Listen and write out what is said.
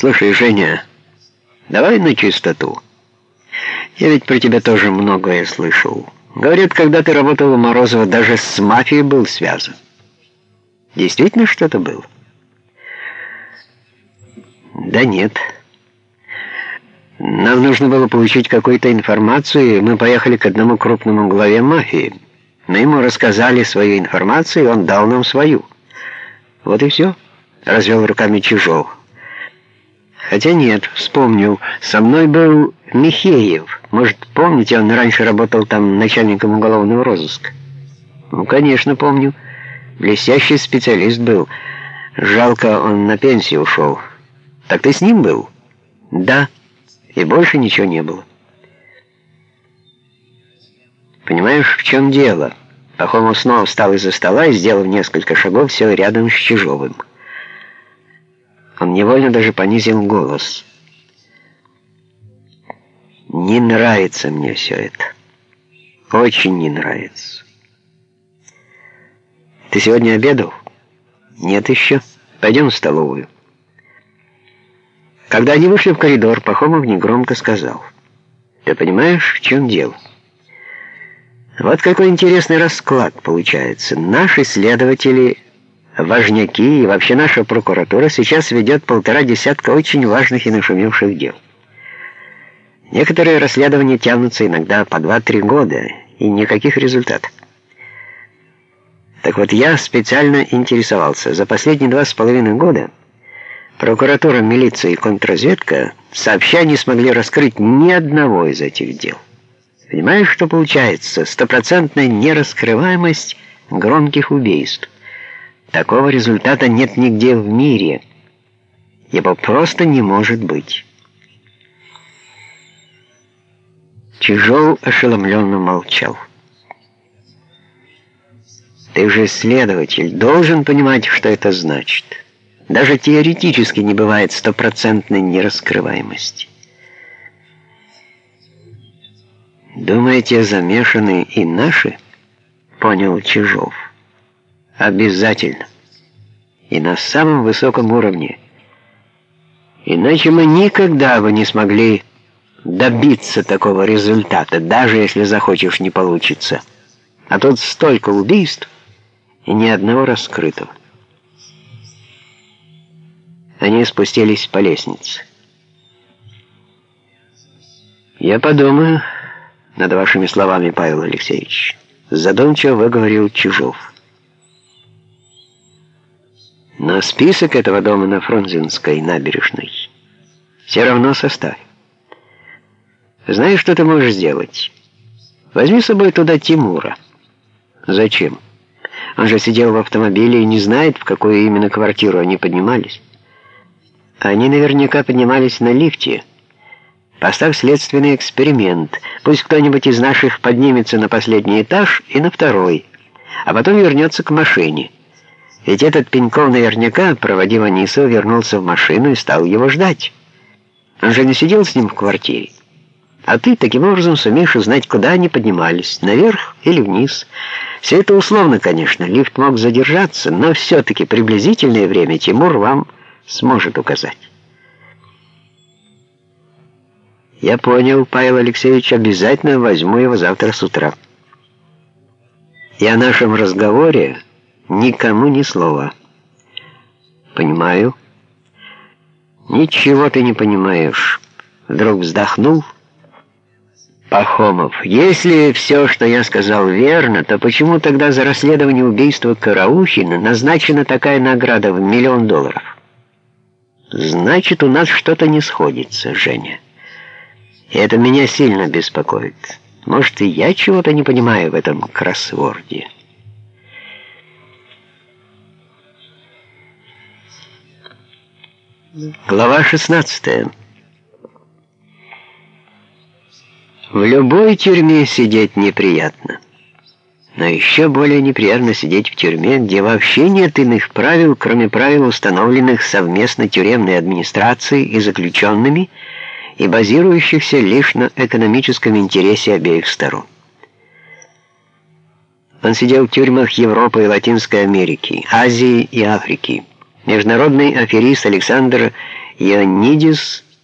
Слушай, Женя, давай на чистоту. Я ведь про тебя тоже многое слышал. Говорят, когда ты работал у Морозова, даже с мафией был связан. Действительно что-то было? Да нет. Нам нужно было получить какую-то информацию, и мы поехали к одному крупному главе мафии. Мы ему рассказали свою информацию, и он дал нам свою. Вот и все, развел руками Чижов. Хотя нет, вспомнил, со мной был Михеев. Может, помните, он раньше работал там начальником уголовного розыска? Ну, конечно, помню. Блестящий специалист был. Жалко, он на пенсию ушел. Так ты с ним был? Да. И больше ничего не было. Понимаешь, в чем дело? Пахомов снова встал из-за стола и, сделав несколько шагов, сел рядом с Чижовым. Он невольно даже понизил голос. «Не нравится мне все это. Очень не нравится. Ты сегодня обедал?» «Нет еще. Пойдем в столовую». Когда они вышли в коридор, Пахомов негромко сказал. «Ты понимаешь, в чем дело?» Вот какой интересный расклад получается. Наши следователи важняки и вообще наша прокуратура сейчас ведет полтора десятка очень важных и нашумевших дел. Некоторые расследования тянутся иногда по 2-3 года, и никаких результатов. Так вот, я специально интересовался. За последние два с половиной года прокуратура, милиция и контрразведка сообща не смогли раскрыть ни одного из этих дел. Понимаешь, что получается? Стопроцентная нераскрываемость громких убийств. Такого результата нет нигде в мире. Его просто не может быть. Чижов ошеломленно молчал. Ты же следователь, должен понимать, что это значит. Даже теоретически не бывает стопроцентной нераскрываемости. Думаете, замешаны и наши? Понял Чижов. Обязательно. И на самом высоком уровне. Иначе мы никогда бы не смогли добиться такого результата, даже если захочешь не получится. А тут столько убийств и ни одного раскрытого. Они спустились по лестнице. «Я подумаю над вашими словами, Павел Алексеевич», задумчиво выговорил Чижов. Но список этого дома на Фрунзенской набережной все равно составь. Знаешь, что ты можешь сделать? Возьми с собой туда Тимура. Зачем? Он же сидел в автомобиле и не знает, в какую именно квартиру они поднимались. Они наверняка поднимались на лифте. Поставь следственный эксперимент. Пусть кто-нибудь из наших поднимется на последний этаж и на второй, а потом вернется к машине. Ведь этот Пеньков наверняка, проводив Анисова, вернулся в машину и стал его ждать. Он же не сидел с ним в квартире. А ты таким образом сумеешь узнать, куда они поднимались, наверх или вниз. Все это условно, конечно, лифт мог задержаться, но все-таки приблизительное время Тимур вам сможет указать. Я понял, Павел Алексеевич, обязательно возьму его завтра с утра. И о нашем разговоре Никому ни слова. Понимаю. Ничего ты не понимаешь. Вдруг вздохнул. Пахомов, если все, что я сказал, верно, то почему тогда за расследование убийства Караухина назначена такая награда в миллион долларов? Значит, у нас что-то не сходится, Женя. И это меня сильно беспокоит. Может, и я чего-то не понимаю в этом кроссворде. Глава 16. В любой тюрьме сидеть неприятно. Но еще более неприятно сидеть в тюрьме, где вообще нет иных правил, кроме правил, установленных совместно тюремной администрацией и заключенными, и базирующихся лишь на экономическом интересе обеих сторон. Он сидел в тюрьмах Европы и Латинской Америки, Азии и Африки. Международный аферист Александр Ионидис